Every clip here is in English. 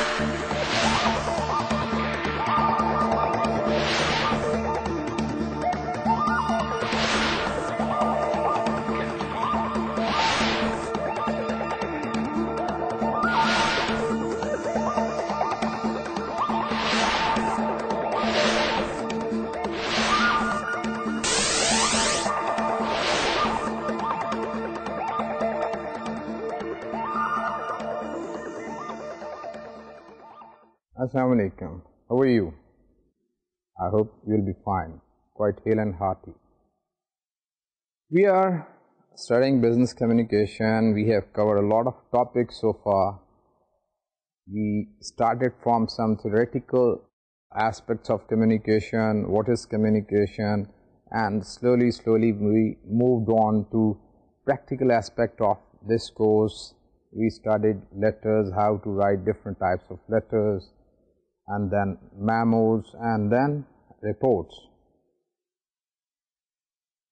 ہے How are you? I hope you will be fine, quite quite and hearty. We are studying business communication. We have covered a lot of topics so far. We started from some theoretical aspects of communication, what is communication and slowly slowly we moved on to practical aspect of this course. We studied letters, how to write different types of letters, and then memos and then reports.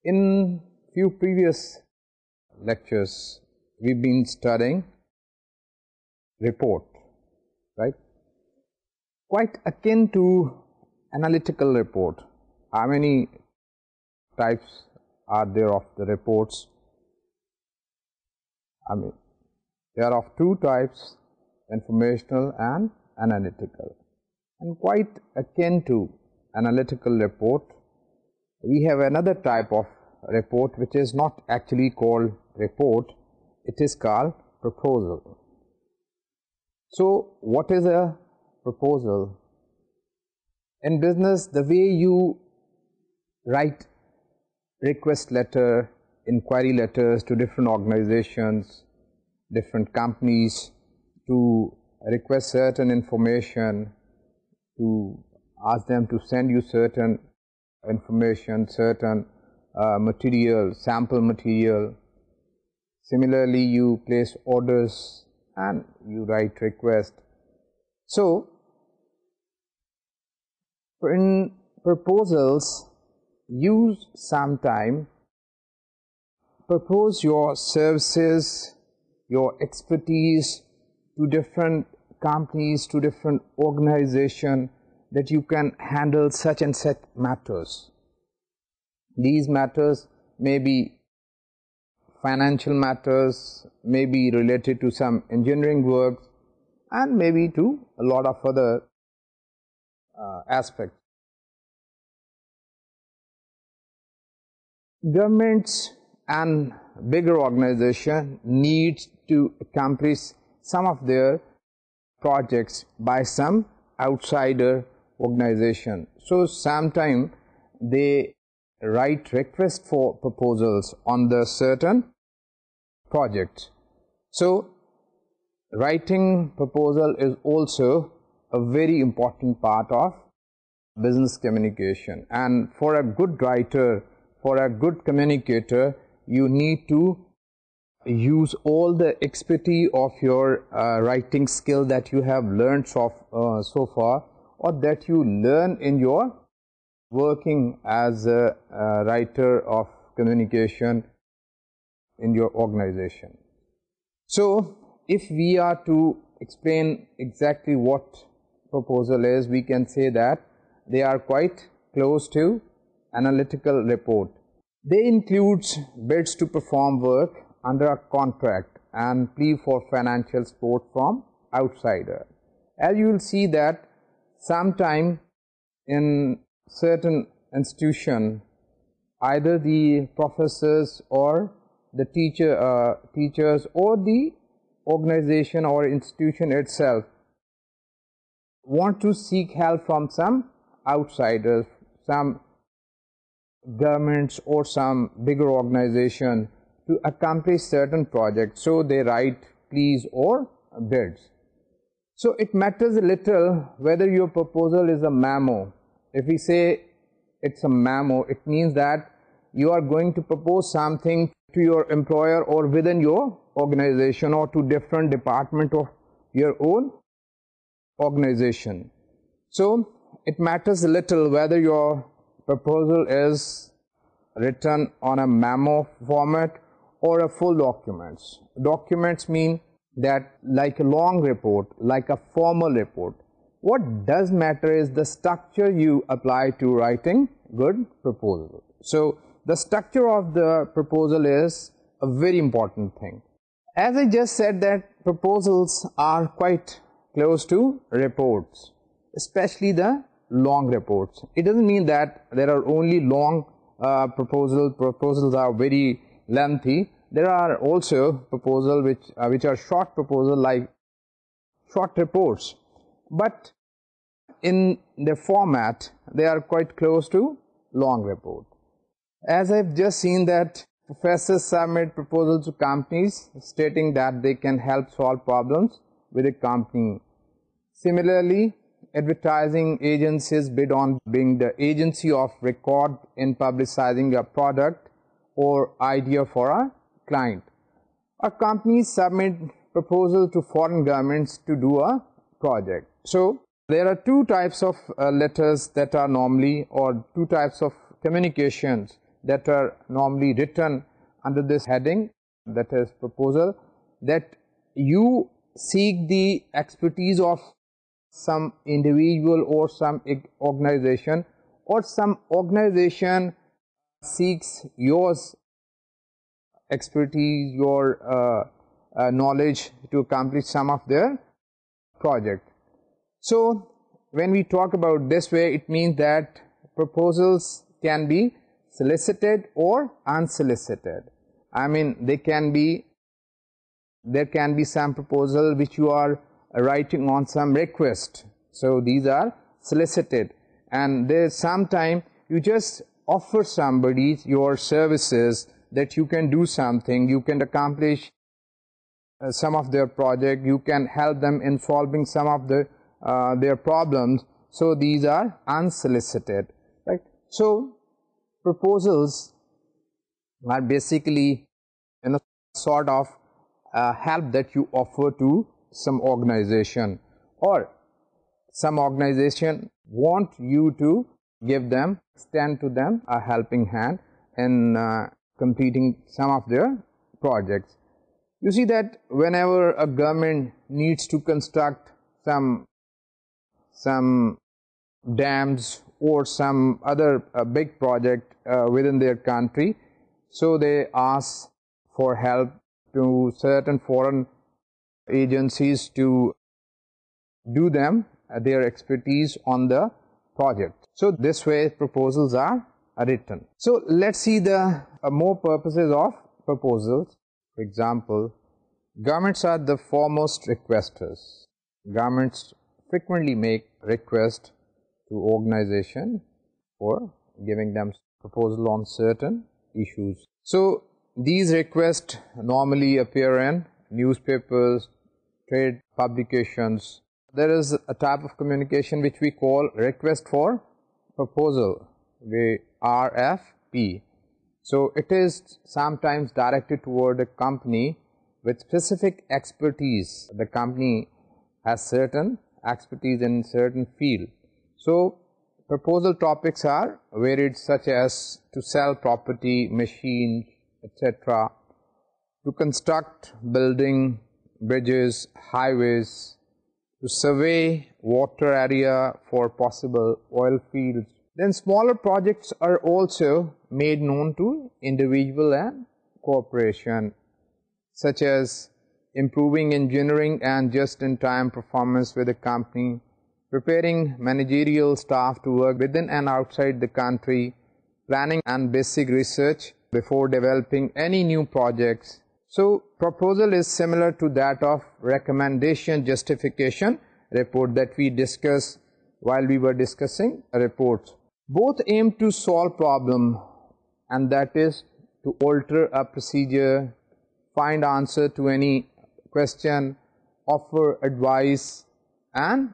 In few previous lectures, we've been studying report, right? Quite akin to analytical report. How many types are there of the reports? I mean, there are of two types, informational and analytical and quite akin to analytical report, we have another type of report which is not actually called report, it is called proposal. So what is a proposal? In business, the way you write request letter, inquiry letters to different organizations, different companies to request certain information, to ask them to send you certain information, certain uh, material, sample material. Similarly, you place orders and you write requests. So, in proposals, use some time, propose your services, your expertise to different companies to different organization that you can handle such and such matters. These matters may be financial matters, may be related to some engineering work and maybe to a lot of other uh, aspects. Governments and bigger organization need to accomplish some of their projects by some outsider organization. So, sometime they write request for proposals on the certain project. So, writing proposal is also a very important part of business communication and for a good writer, for a good communicator, you need to use all the expertise of your uh, writing skill that you have learned so, uh, so far or that you learn in your working as a, a writer of communication in your organization. So, if we are to explain exactly what proposal is, we can say that they are quite close to analytical report. They includes bids to perform work, under a contract and plea for financial support from outsider. As you will see that sometime in certain institution either the professors or the teacher uh, teachers or the organization or institution itself want to seek help from some outsiders some governments or some bigger organization to accomplish certain projects. So, they write please or bids. So, it matters little whether your proposal is a memo. If we say it's a memo, it means that you are going to propose something to your employer or within your organization or to different department of your own organization. So, it matters little whether your proposal is written on a memo format or a full documents. Documents mean that like a long report, like a formal report. What does matter is the structure you apply to writing good proposal. So the structure of the proposal is a very important thing. As I just said that proposals are quite close to reports, especially the long reports. It doesn't mean that there are only long uh, proposals, proposals are very lengthy. There are also proposals which, uh, which are short proposals, like short reports. But in the format, they are quite close to long report. As I've just seen that professors submit proposals to companies stating that they can help solve problems with a company. Similarly, advertising agencies bid on being the agency of record in publicizing a product or idea for a client. A company submit proposal to foreign governments to do a project. So there are two types of uh, letters that are normally or two types of communications that are normally written under this heading that is proposal that you seek the expertise of some individual or some organization or some organization seeks your expertise, your uh, uh, knowledge to accomplish some of their project. So, when we talk about this way, it means that proposals can be solicited or unsolicited. I mean, they can be, there can be some proposal which you are writing on some request. So, these are solicited and there is some time you just offer somebody your services that you can do something, you can accomplish uh, some of their project, you can help them in solving some of uh, their problems. So these are unsolicited, right? So proposals are basically in a sort of uh, help that you offer to some organization or some organization want you to give them, extend to them a helping hand in uh, completing some of their projects. You see that whenever a government needs to construct some some dams or some other uh, big project uh, within their country, so they ask for help to certain foreign agencies to do them uh, their expertise on the project. So this way proposals are written. So let's see the uh, more purposes of proposals. For example, governments are the foremost requesters. Governments frequently make request to organization or giving them proposal on certain issues. So these requests normally appear in newspapers, trade publications. There is a type of communication which we call request for proposal the RFP. So it is sometimes directed toward a company with specific expertise. The company has certain expertise in certain field. So proposal topics are varied such as to sell property, machines, etc. To construct building, bridges, highways, to survey water area for possible oil fields. Then smaller projects are also made known to individual and cooperation such as improving engineering and just-in-time performance with a company, preparing managerial staff to work within and outside the country, planning and basic research before developing any new projects, so, proposal is similar to that of recommendation justification report that we discussed while we were discussing a report. Both aim to solve problem, and that is to alter a procedure, find answer to any question, offer advice and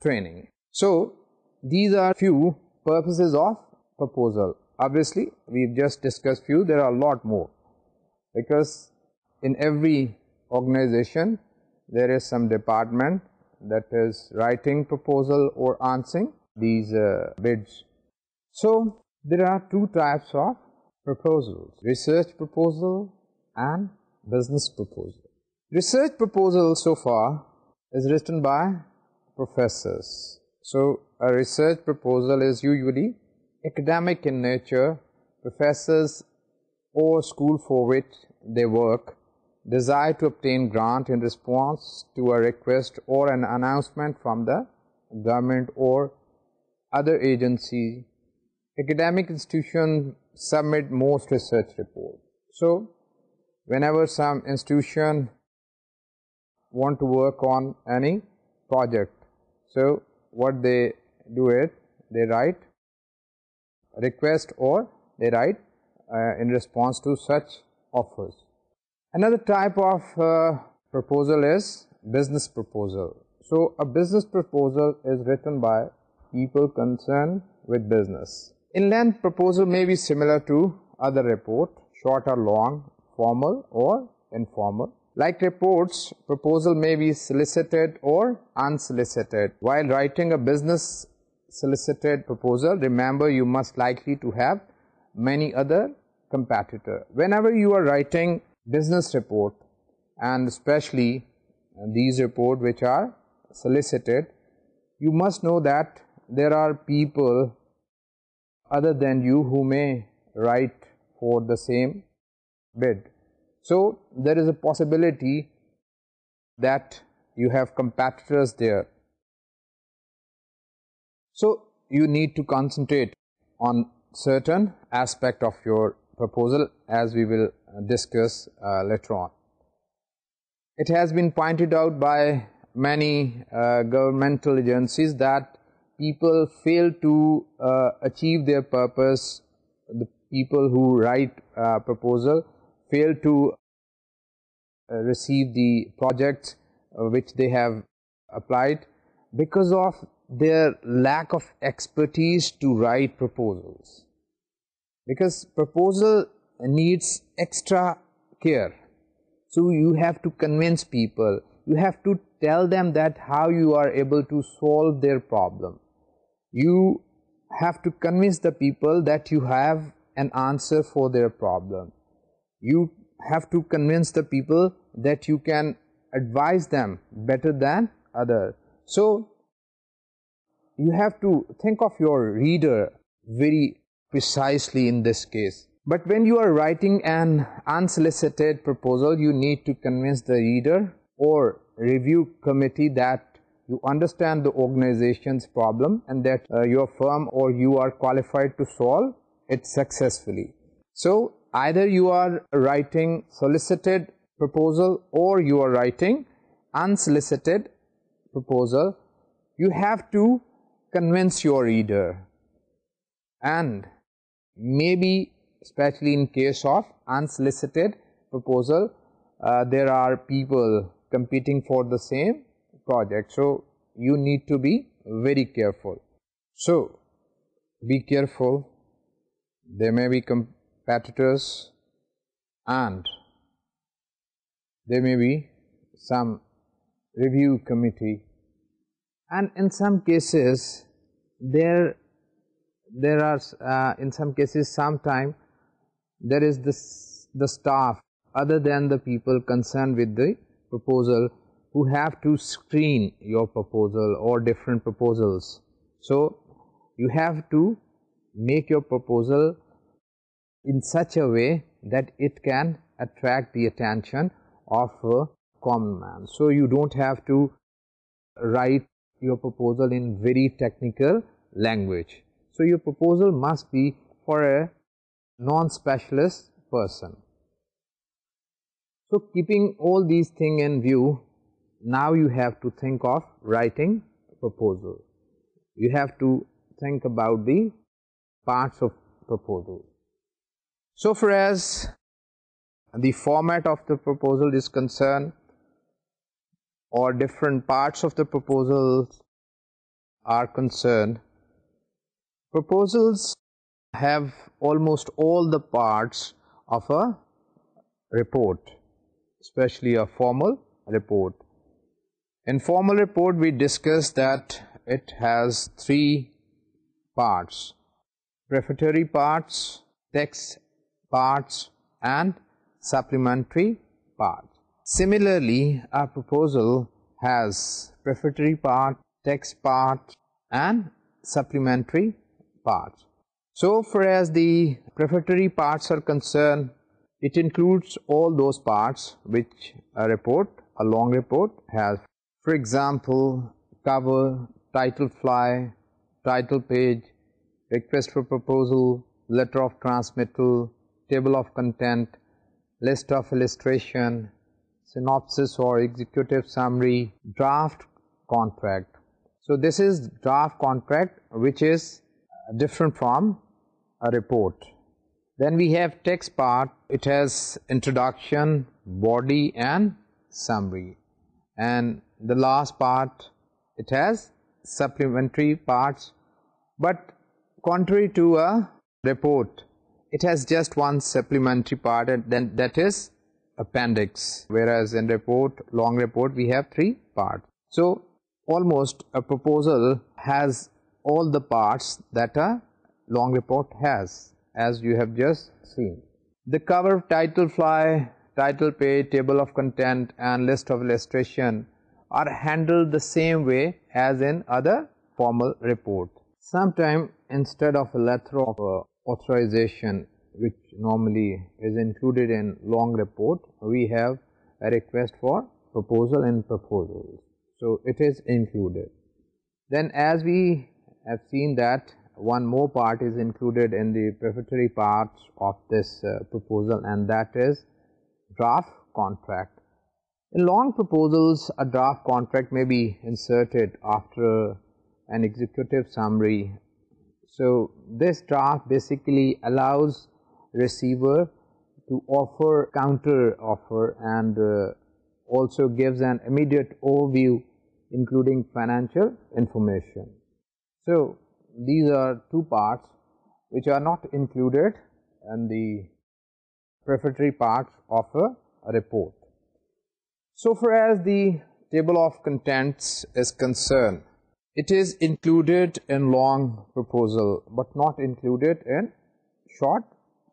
training. So, these are few purposes of proposal. Obviously, we've just discussed few, there are a lot more, because in every organization there is some department that is writing proposal or answering these uh, bids. So there are two types of proposals research proposal and business proposal. Research proposal so far is written by professors. So a research proposal is usually academic in nature professors or school for which they work desire to obtain grant in response to a request or an announcement from the government or other agency. Academic institutions submit most research reports. So, whenever some institution want to work on any project, so what they do is they write request or they write uh, in response to such offers. Another type of uh, proposal is business proposal. So a business proposal is written by people concerned with business. In length proposal may be similar to other report, short or long, formal or informal. Like reports, proposal may be solicited or unsolicited. While writing a business solicited proposal, remember you must likely to have many other competitor. Whenever you are writing business report and especially uh, these report which are solicited, you must know that there are people other than you who may write for the same bid. So, there is a possibility that you have competitors there. So, you need to concentrate on certain aspect of your proposal as we will uh, discuss uh, later on. It has been pointed out by many uh, governmental agencies that people fail to achieve their purpose, the people who write uh, proposal fail to receive the projects which they have applied because of their lack of expertise to write proposals because proposal needs extra care. So, you have to convince people, you have to tell them that how you are able to solve their problem. You have to convince the people that you have an answer for their problem. You have to convince the people that you can advise them better than others. So, you have to think of your reader very precisely in this case. But when you are writing an unsolicited proposal, you need to convince the reader or review committee that you understand the organization's problem and that uh, your firm or you are qualified to solve it successfully. So, either you are writing solicited proposal or you are writing unsolicited proposal, you have to convince your reader and may be especially in case of unsolicited proposal uh, there are people competing for the same project so you need to be very careful so be careful there may be competitors and there may be some review committee and in some cases there there are uh, in some cases sometime there is this the staff other than the people concerned with the proposal who have to screen your proposal or different proposals so you have to make your proposal in such a way that it can attract the attention of a common man so you don't have to write your proposal in very technical language so your proposal must be for a non-specialist person. So keeping all these things in view, now you have to think of writing proposal. You have to think about the parts of proposal. So far as the format of the proposal is concerned or different parts of the proposal are concerned, proposals have almost all the parts of a report especially a formal report in formal report we discuss that it has three parts prefatory parts text parts and supplementary part similarly a proposal has prefatory part text part and supplementary parts. So far as the prefatory parts are concerned, it includes all those parts which a report, a long report has. For example, cover, title fly, title page, request for proposal, letter of transmittal, table of content, list of illustration, synopsis or executive summary, draft contract. So this is draft contract which is different from a report. Then we have text part, it has introduction, body and summary. And the last part, it has supplementary parts, but contrary to a report, it has just one supplementary part and then that is appendix, whereas in report, long report, we have three parts. So, almost a proposal has all the parts that a long report has as you have just seen. The cover, title fly, title page, table of content and list of illustration are handled the same way as in other formal report. Sometimes instead of a letter of uh, authorization which normally is included in long report, we have a request for proposal and proposals. So it is included. Then as we I have seen that one more part is included in the prefatory part of this uh, proposal and that is draft contract. In long proposals a draft contract may be inserted after an executive summary. So, this draft basically allows receiver to offer counter offer and uh, also gives an immediate overview including financial information. So, these are two parts which are not included in the prefatory parts of a, a report. So far as the table of contents is concerned, it is included in long proposal but not included in short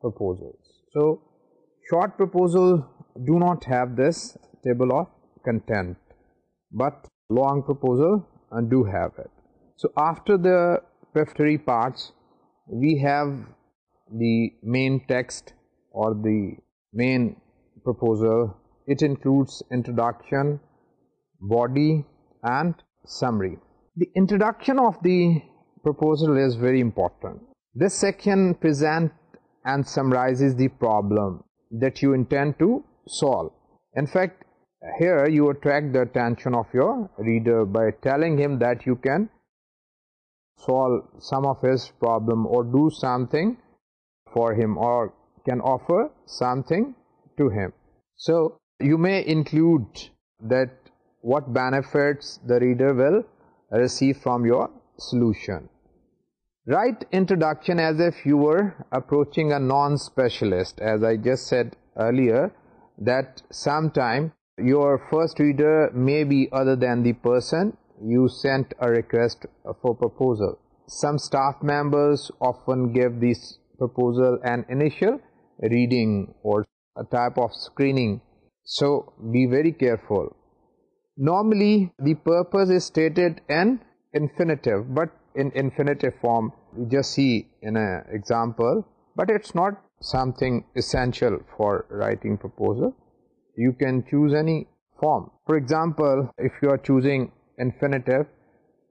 proposals. So, short proposal do not have this table of content but long proposal and uh, do have it. So after the prefatory parts, we have the main text or the main proposal. It includes introduction, body and summary. The introduction of the proposal is very important. This section presents and summarizes the problem that you intend to solve. In fact, here you attract the attention of your reader by telling him that you can solve some of his problem or do something for him or can offer something to him. So you may include that what benefits the reader will receive from your solution. Write introduction as if you were approaching a non-specialist as I just said earlier that sometime your first reader may be other than the person you sent a request for proposal. Some staff members often give this proposal an initial reading or a type of screening. So, be very careful. Normally, the purpose is stated in infinitive, but in infinitive form, you just see in an example, but it's not something essential for writing proposal. You can choose any form. For example, if you are choosing infinitive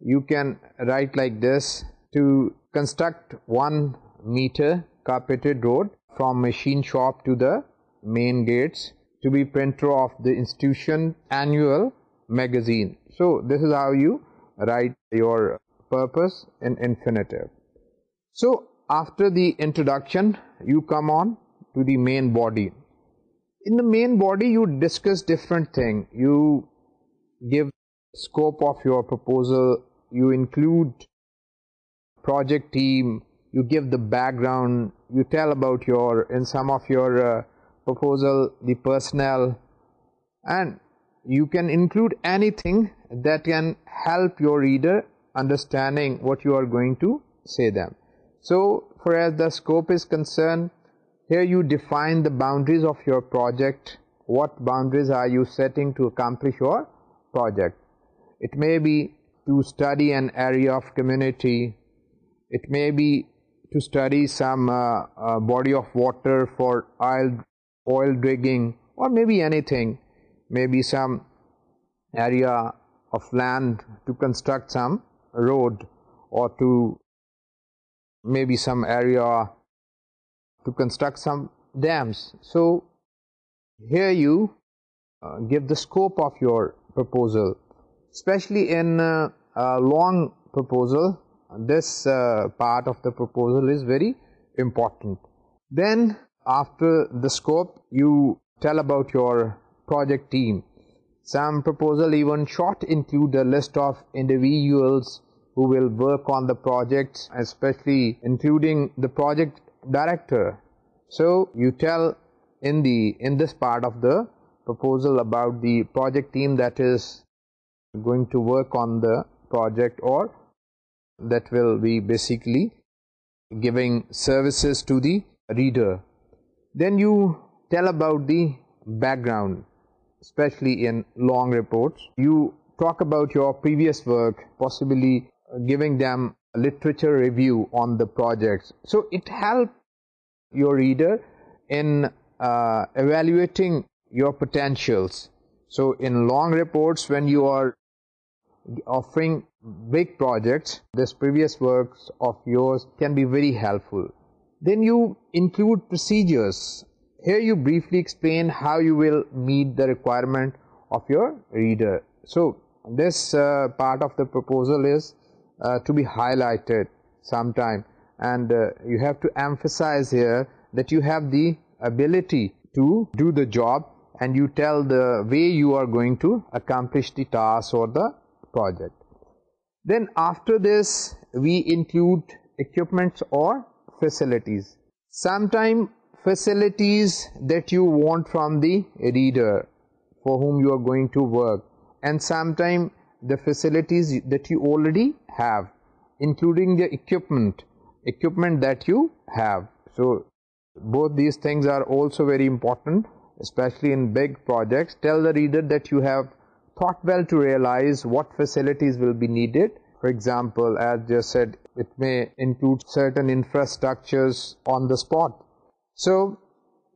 you can write like this to construct 1 meter carpeted road from machine shop to the main gates to be printer of the institution annual magazine. So, this is how you write your purpose in infinitive. So, after the introduction you come on to the main body. In the main body you discuss different thing, you give scope of your proposal, you include project team, you give the background, you tell about your, in some of your uh, proposal, the personnel and you can include anything that can help your reader understanding what you are going to say them. So, for as the scope is concerned, here you define the boundaries of your project, what boundaries are you setting to accomplish your project it may be to study an area of community, it may be to study some uh, uh, body of water for oil, oil digging or maybe anything, maybe some area of land to construct some road or to maybe some area to construct some dams. So, here you uh, give the scope of your proposal especially in uh, a long proposal this uh, part of the proposal is very important then after the scope you tell about your project team some proposal even short include the list of individuals who will work on the project especially including the project director so you tell in the in this part of the proposal about the project team that is going to work on the project or that will be basically giving services to the reader. Then you tell about the background, especially in long reports. You talk about your previous work, possibly giving them a literature review on the projects. So it helps your reader in uh, evaluating your potentials. So in long reports, when you are offering big projects, this previous works of yours can be very helpful. Then you include procedures. Here you briefly explain how you will meet the requirement of your reader. So this uh, part of the proposal is uh, to be highlighted sometime and uh, you have to emphasize here that you have the ability to do the job and you tell the way you are going to accomplish the task or the project. Then after this we include equipments or facilities. Sometime facilities that you want from the reader for whom you are going to work and sometime the facilities that you already have including the equipment, equipment that you have. So both these things are also very important especially in big projects. Tell the reader that you have thought well to realize what facilities will be needed. For example, as just said, it may include certain infrastructures on the spot. So,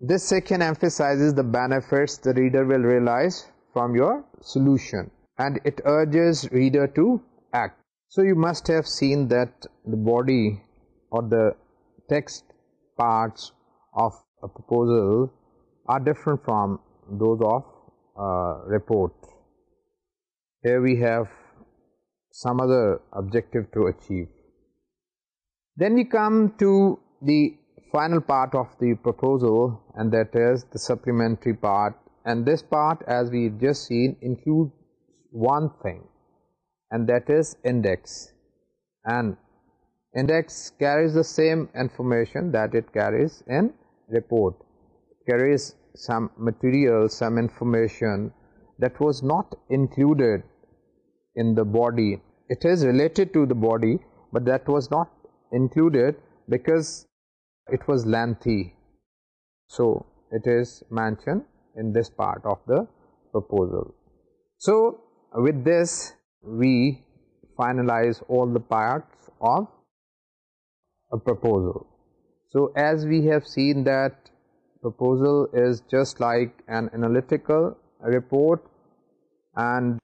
this section emphasizes the benefits the reader will realize from your solution and it urges reader to act. So, you must have seen that the body or the text parts of a proposal are different from those of a report here we have some other objective to achieve. Then we come to the final part of the proposal and that is the supplementary part and this part as we just seen includes one thing and that is index and index carries the same information that it carries in report, carries some material, some information that was not included in the body. It is related to the body, but that was not included because it was lengthy. So, it is mentioned in this part of the proposal. So, with this we finalize all the parts of a proposal. So, as we have seen that proposal is just like an analytical report and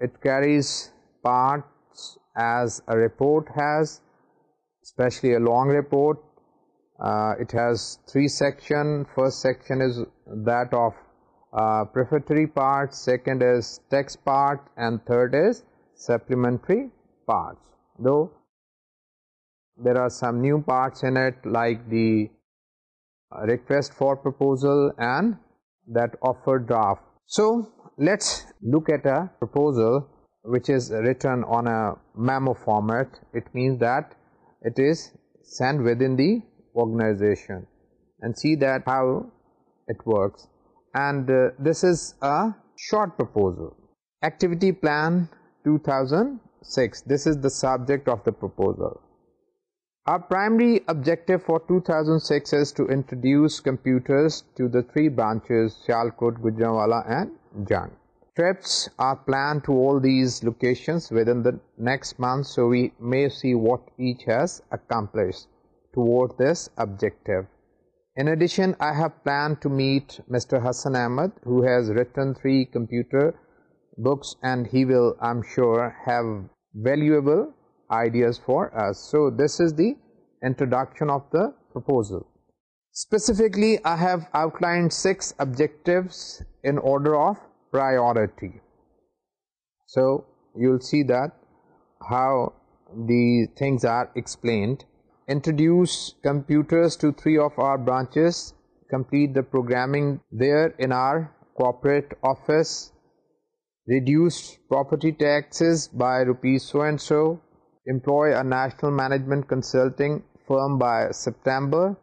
it carries parts as a report has, especially a long report. Uh, it has three section. First section is that of uh, prefatory part, second is text part and third is supplementary parts. Though there are some new parts in it like the uh, request for proposal and that offer draft so, let's look at a proposal which is written on a memo format. It means that it is sent within the organization and see that how it works. And uh, this is a short proposal. Activity Plan 2006. This is the subject of the proposal. Our primary objective for 2006 is to introduce computers to the three branches, Sialkot, Gujranwala and Jang. Trips are planned to all these locations within the next month so we may see what each has accomplished toward this objective. In addition, I have planned to meet Mr. Hassan Ahmed who has written three computer books and he will, I'm sure, have valuable ideas for us. Uh, so, this is the introduction of the proposal. Specifically, I have outlined six objectives in order of priority. So, you will see that how these things are explained. Introduce computers to three of our branches, complete the programming there in our corporate office, reduce property taxes by rupees so and so, employ a national management consulting firm by September,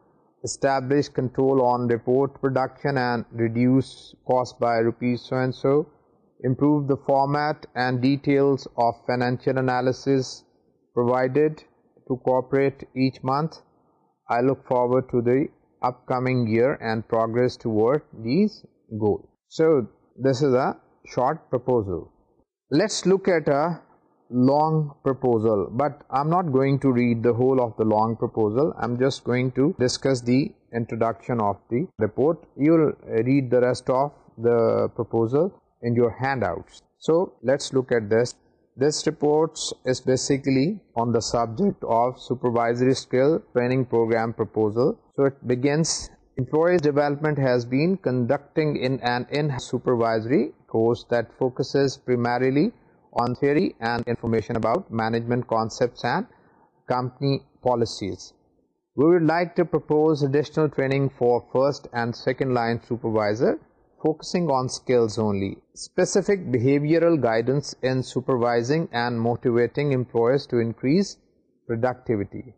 establish control on report production and reduce cost by rupees so and so, improve the format and details of financial analysis provided to cooperate each month. I look forward to the upcoming year and progress toward these goals. So, this is a short proposal. Let's look at a long proposal but I'm not going to read the whole of the long proposal I'm just going to discuss the introduction of the report you'll read the rest of the proposal in your handouts so let's look at this this report is basically on the subject of supervisory skill training program proposal so it begins employees development has been conducting in an in-supervisory course that focuses primarily on theory and information about management concepts and company policies. We would like to propose additional training for first and second line supervisor focusing on skills only. Specific behavioral guidance in supervising and motivating employees to increase productivity.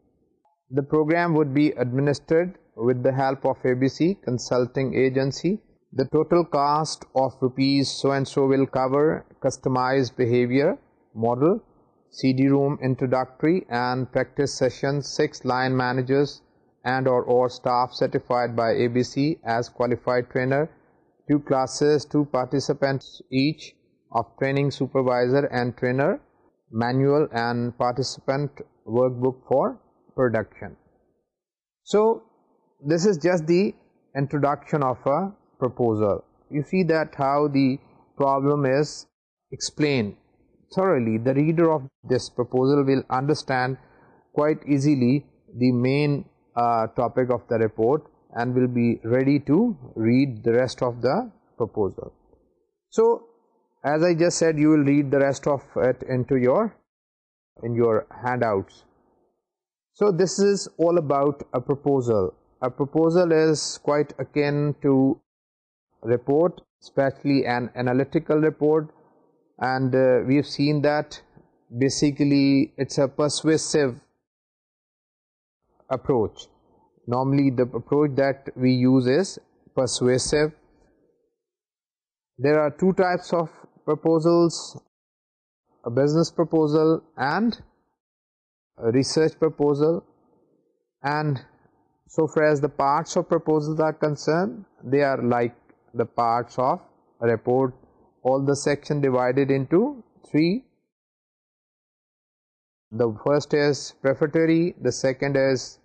The program would be administered with the help of ABC Consulting Agency the total cost of rupees so and so will cover customized behavior model cd room introductory and practice session six line managers and or or staff certified by abc as qualified trainer two classes two participants each of training supervisor and trainer manual and participant workbook for production so this is just the introduction of a proposal. You see that how the problem is explained thoroughly. The reader of this proposal will understand quite easily the main uh, topic of the report and will be ready to read the rest of the proposal. So, as I just said, you will read the rest of it into your in your handouts. So, this is all about a proposal. A proposal is quite akin to report, especially an analytical report. And uh, we've seen that basically it's a persuasive approach. Normally the approach that we use is persuasive. There are two types of proposals, a business proposal and a research proposal. And so far as the parts of proposals are concerned, they are like the parts of report all the section divided into three the first is prefatory the second is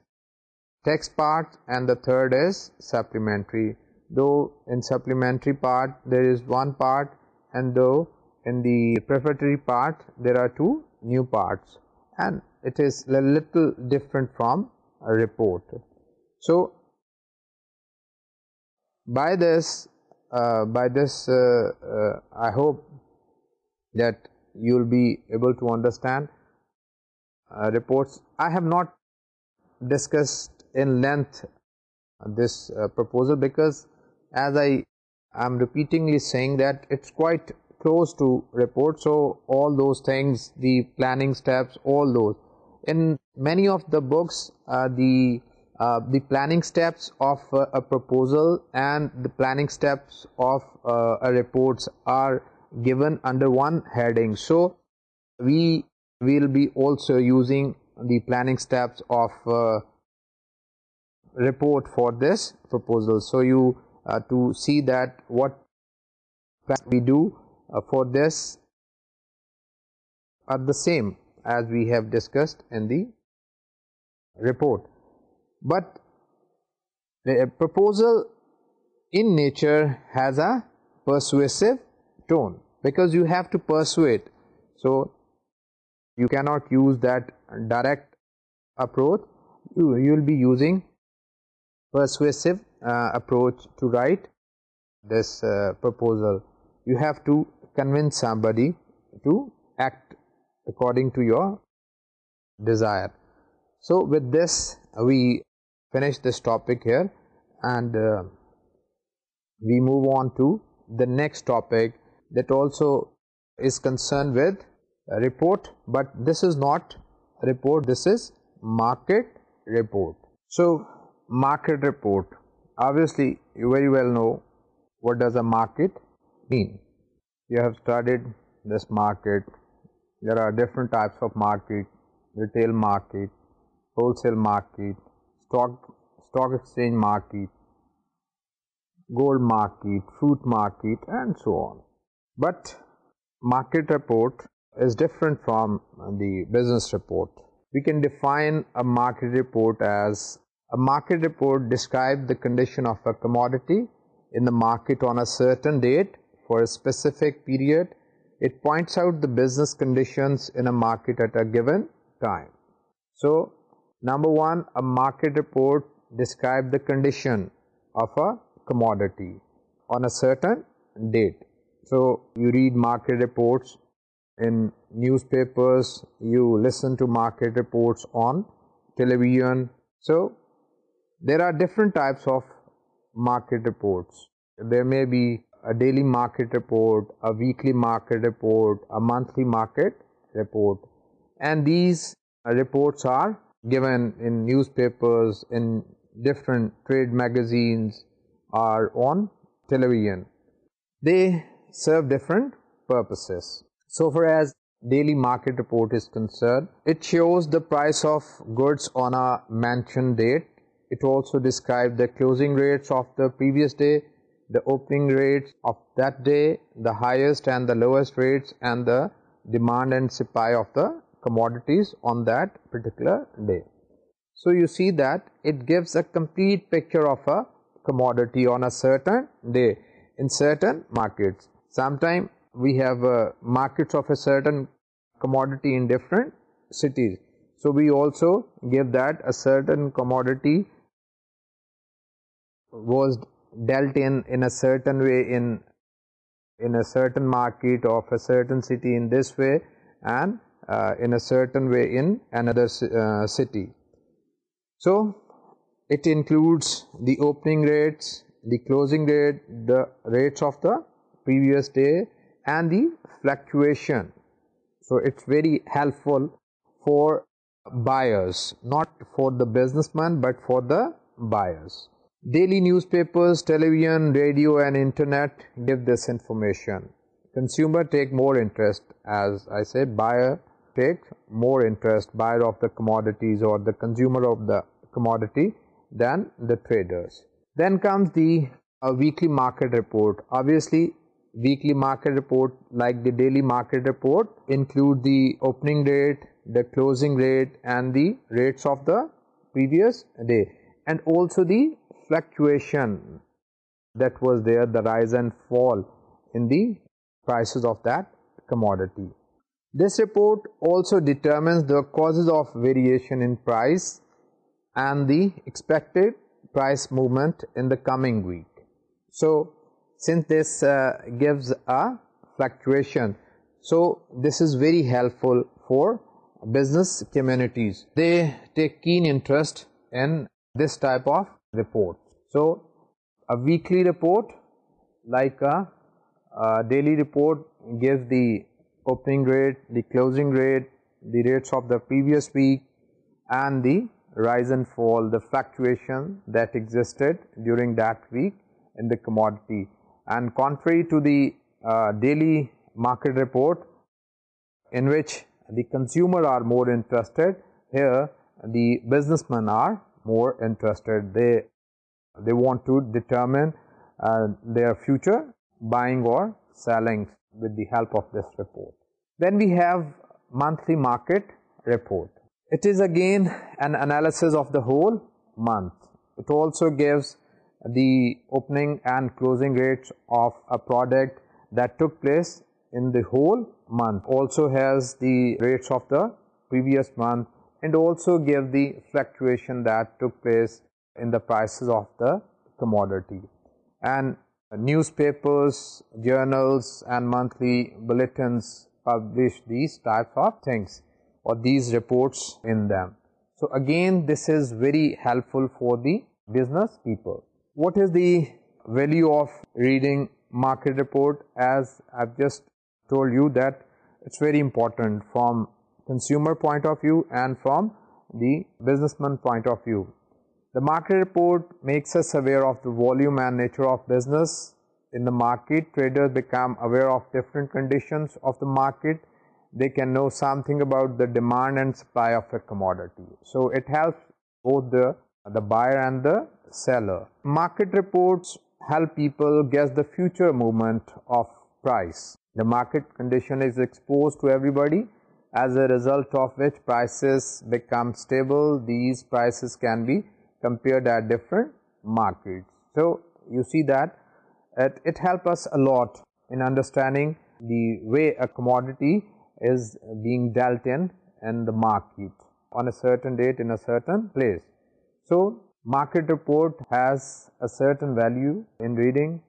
text part and the third is supplementary though in supplementary part there is one part and though in the prefatory part there are two new parts and it is a little different from a report so by this uh, by this uh, uh, I hope that you will be able to understand reports. I have not discussed in length this proposal because as I am repeatedly saying that it is quite close to report. So, all those things the planning steps all those in many of the books uh, the uh, the planning steps of uh, a proposal and the planning steps of uh, a reports are given under one heading so we will be also using the planning steps of report for this proposal so you uh, to see that what we do for this are the same as we have discussed in the report but the uh, proposal in nature has a persuasive tone because you have to persuade so you cannot use that direct approach you will be using persuasive uh, approach to write this uh, proposal you have to convince somebody to act according to your desire so with this we finish this topic here and uh, we move on to the next topic that also is concerned with report but this is not report this is market report. So market report obviously you very well know what does a market mean. You have studied this market there are different types of market retail market wholesale market stock stock exchange market, gold market, fruit market and so on. But market report is different from the business report. We can define a market report as a market report describes the condition of a commodity in the market on a certain date for a specific period. It points out the business conditions in a market at a given time. So, number one a market report describe the condition of a commodity on a certain date so you read market reports in newspapers you listen to market reports on television so there are different types of market reports there may be a daily market report a weekly market report a monthly market report and these reports are given in newspapers, in different trade magazines or on television. They serve different purposes. So far as daily market report is concerned, it shows the price of goods on a mentioned date. It also describes the closing rates of the previous day, the opening rates of that day, the highest and the lowest rates and the demand and supply of the commodities on that particular day. So you see that it gives a complete picture of a commodity on a certain day in certain markets. Sometimes we have uh, markets of a certain commodity in different cities. So we also give that a certain commodity was dealt in in a certain way in in a certain market of a certain city in this way and uh, in a certain way in another uh, city. So, it includes the opening rates, the closing rate, the rates of the previous day and the fluctuation. So, it is very helpful for buyers, not for the businessman, but for the buyers. Daily newspapers, television, radio and internet give this information. Consumer take more interest as I say buyer Take more interest buyer of the commodities or the consumer of the commodity than the traders. Then comes the uh, weekly market report. Obviously weekly market report like the daily market report include the opening rate, the closing rate and the rates of the previous day and also the fluctuation that was there the rise and fall in the prices of that commodity. This report also determines the causes of variation in price and the expected price movement in the coming week. So, since this uh, gives a fluctuation, so this is very helpful for business communities. They take keen interest in this type of report. So, a weekly report like a daily report gives the opening rate, the closing rate, the rates of the previous week and the rise and fall, the fluctuation that existed during that week in the commodity. And contrary to the uh, daily market report in which the consumer are more interested, here the businessmen are more interested. They, they want to determine uh, their future buying or selling with the help of this report. Then we have monthly market report. It is again an analysis of the whole month. It also gives the opening and closing rates of a product that took place in the whole month. Also has the rates of the previous month and also give the fluctuation that took place in the prices of the commodity. And newspapers, journals and monthly bulletins publish these types of things or these reports in them. So again this is very helpful for the business people. What is the value of reading market report as I have just told you that it is very important from consumer point of view and from the businessman point of view. The market report makes us aware of the volume and nature of business. In the market, traders become aware of different conditions of the market. They can know something about the demand and supply of a commodity. So it helps both the, the buyer and the seller. Market reports help people guess the future movement of price. The market condition is exposed to everybody as a result of which prices become stable. These prices can be compared at different markets. So you see that it, it helps us a lot in understanding the way a commodity is being dealt in in the market on a certain date in a certain place. So market report has a certain value in reading.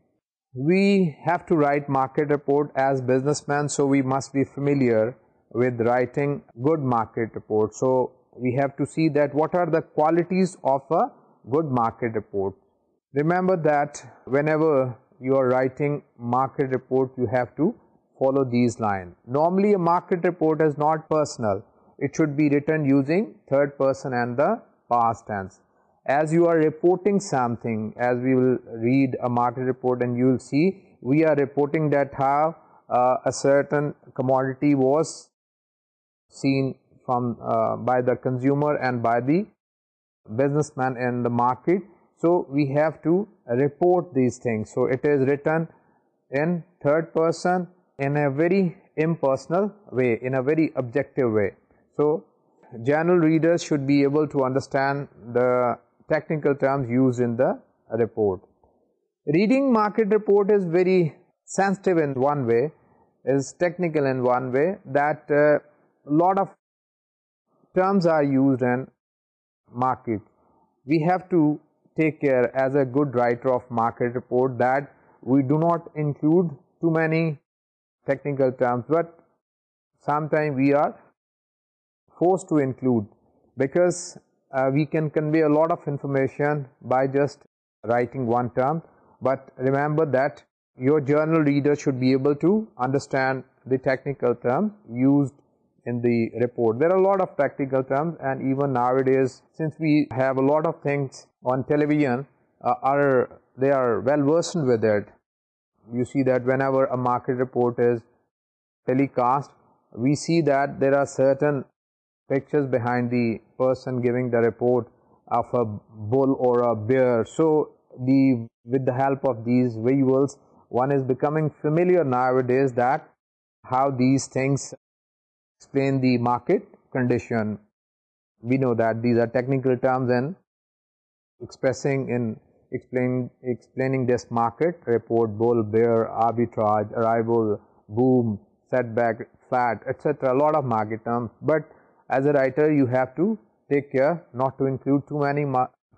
We have to write market report as businessmen so we must be familiar with writing good market report. So we have to see that what are the qualities of a good market report. Remember that whenever you are writing market report, you have to follow these lines. Normally a market report is not personal. It should be written using third person and the past tense. As you are reporting something, as we will read a market report and you will see, we are reporting that how uh, a certain commodity was seen from uh, by the consumer and by the businessman in the market. So, we have to report these things. So, it is written in third person in a very impersonal way, in a very objective way. So, general readers should be able to understand the technical terms used in the report. Reading market report is very sensitive in one way, is technical in one way that a uh, lot of terms are used in market. We have to take care as a good writer of market report that we do not include too many technical terms but sometimes we are forced to include because uh, we can convey a lot of information by just writing one term but remember that your journal reader should be able to understand the technical term used in the report. There are a lot of practical terms and even nowadays since we have a lot of things on television uh, are they are well versed with it. You see that whenever a market report is telecast we see that there are certain pictures behind the person giving the report of a bull or a bear. So the with the help of these visuals one is becoming familiar nowadays that how these things explain the market condition. We know that these are technical terms and expressing in explain, explaining this market report, bull, bear, arbitrage, arrival, boom, setback, flat, etc. A lot of market terms. But as a writer, you have to take care not to include too many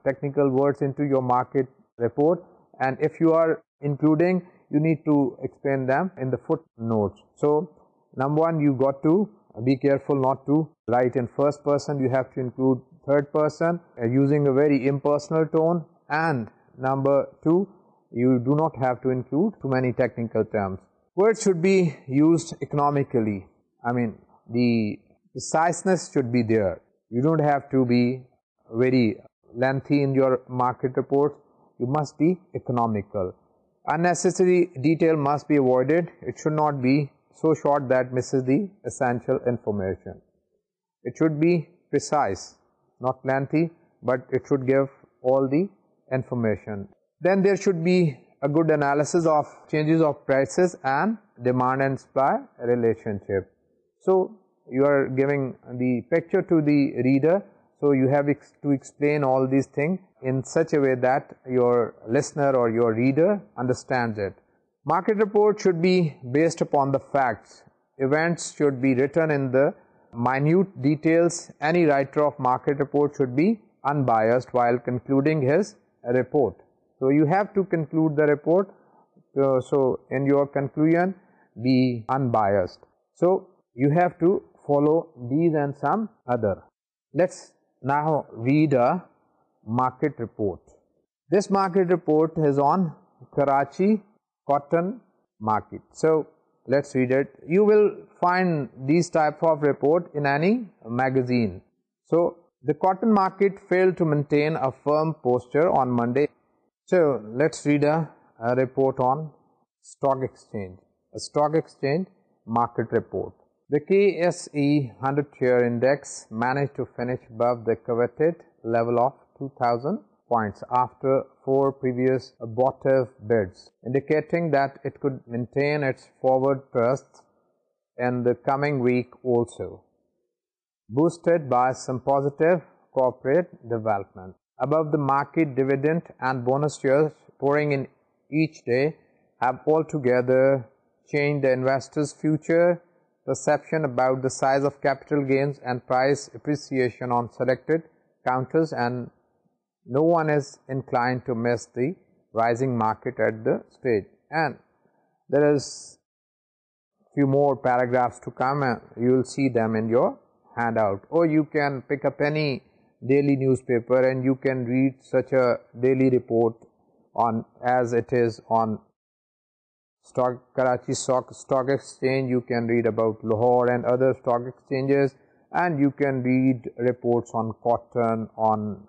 technical words into your market report. And if you are including, you need to explain them in the footnotes. So, number one, you got to uh, be careful not to write in first person you have to include third person uh, using a very impersonal tone and number two you do not have to include too many technical terms words should be used economically I mean the preciseness should be there you don't have to be very lengthy in your market report you must be economical unnecessary detail must be avoided it should not be so short that misses the essential information. It should be precise, not lengthy, but it should give all the information. Then there should be a good analysis of changes of prices and demand and supply relationship. So, you are giving the picture to the reader. So, you have to explain all these things in such a way that your listener or your reader understands it market report should be based upon the facts events should be written in the minute details any writer of market report should be unbiased while concluding his report so you have to conclude the report uh, so in your conclusion be unbiased so you have to follow these and some other let's now read a market report this market report is on Karachi cotton market. So let's read it. You will find these type of report in any magazine. So the cotton market failed to maintain a firm posture on Monday. So let's read a, a report on stock exchange. A stock exchange market report. The KSE 100 share index managed to finish above the coveted level of 2000 points after four previous abortive bids, indicating that it could maintain its forward thrust in the coming week also, boosted by some positive corporate development. Above the market dividend and bonus shares pouring in each day have altogether changed the investors' future perception about the size of capital gains and price appreciation on selected counters and no one is inclined to miss the rising market at the stage and there is few more paragraphs to come you will see them in your handout or you can pick up any daily newspaper and you can read such a daily report on as it is on stock Karachi stock, stock exchange you can read about Lahore and other stock exchanges and you can read reports on cotton on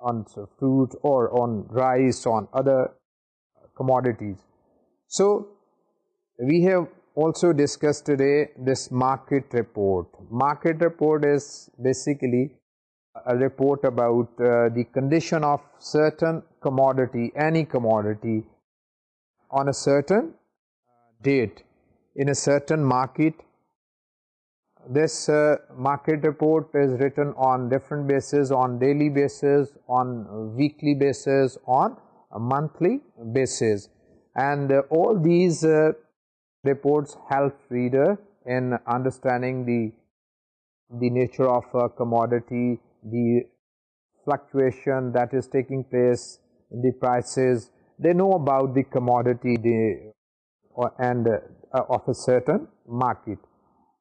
on food or on rice on other commodities so we have also discussed today this market report market report is basically a report about uh, the condition of certain commodity any commodity on a certain uh, date in a certain market this uh, market report is written on different basis on daily basis on weekly basis on monthly basis and uh, all these uh, reports help reader in understanding the the nature of a commodity the fluctuation that is taking place in the prices they know about the commodity the or, and of a certain market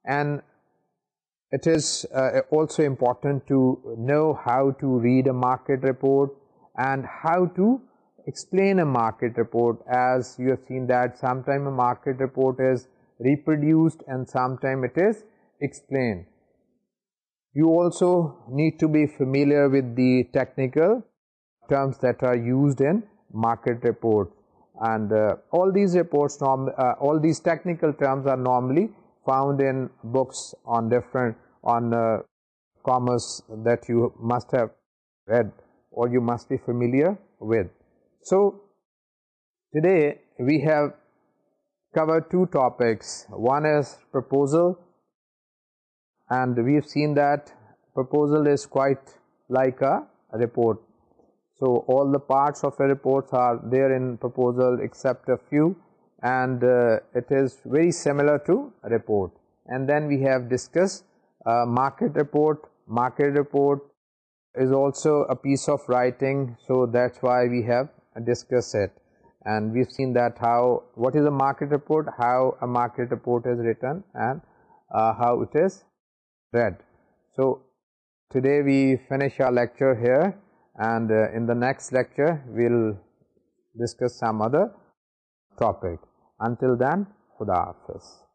and it is uh, also important to know how to read a market report and how to explain a market report as you have seen that sometimes a market report is reproduced and sometimes it is explained. You also need to be familiar with the technical terms that are used in market reports and uh, all these reports uh, all these technical terms are normally found in books on different on uh, commerce that you must have read or you must be familiar with. So, today we have covered two topics. One is proposal and we have seen that proposal is quite like a report. So, all the parts of a report are there in proposal except a few and uh, it is very similar to report and then we have discussed uh, market report, market report is also a piece of writing so that is why we have discussed it and we have seen that how what is a market report, how a market report is written and uh, how it is read. So today we finish our lecture here and in the next lecture we will discuss some other topic until then خدا office.